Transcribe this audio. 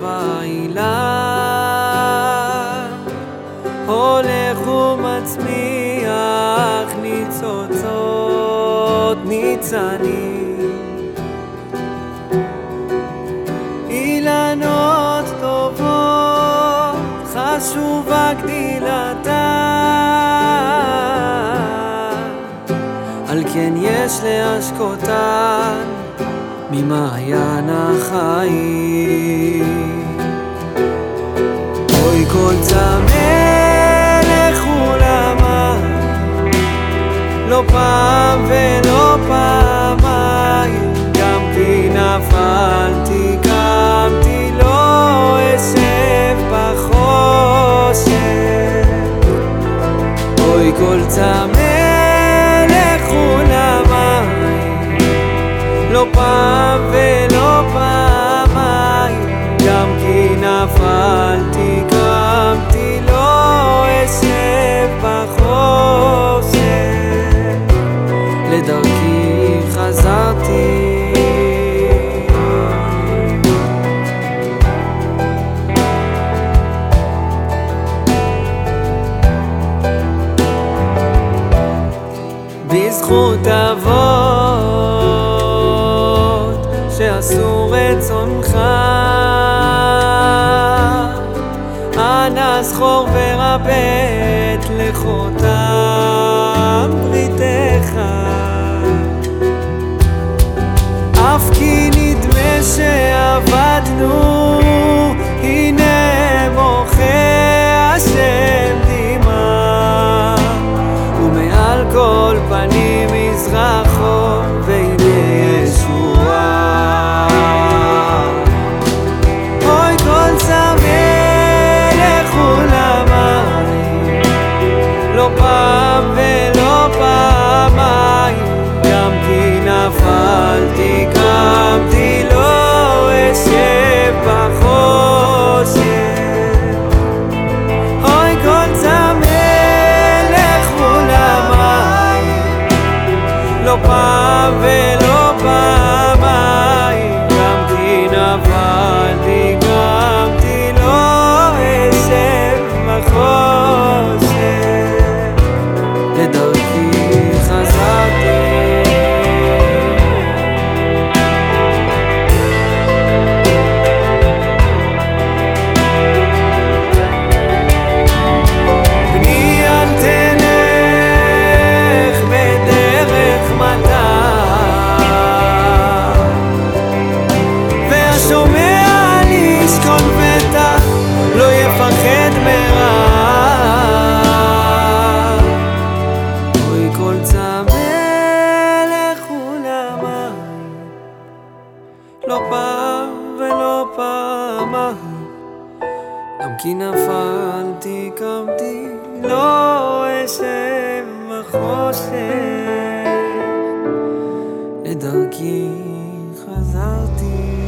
ובעילה הולך ומצמיח ניצוצות ניצנים. אילנות טובות חשובה גדילתה. על כן יש להשקותן. ממעיין החיים. אוי כל צמא לכולמה לא פעם ולא פעמיים. גם כי נפלתי קמתי לא אשב בחושך. אוי כל צמא לדרכי חזרתי. בזכות אבות שעשו רצונך אנא זכור ורבה את פעם פעמיים גם כי נפלתי קמתי לא אשב בחושך. לדרכי חזרתי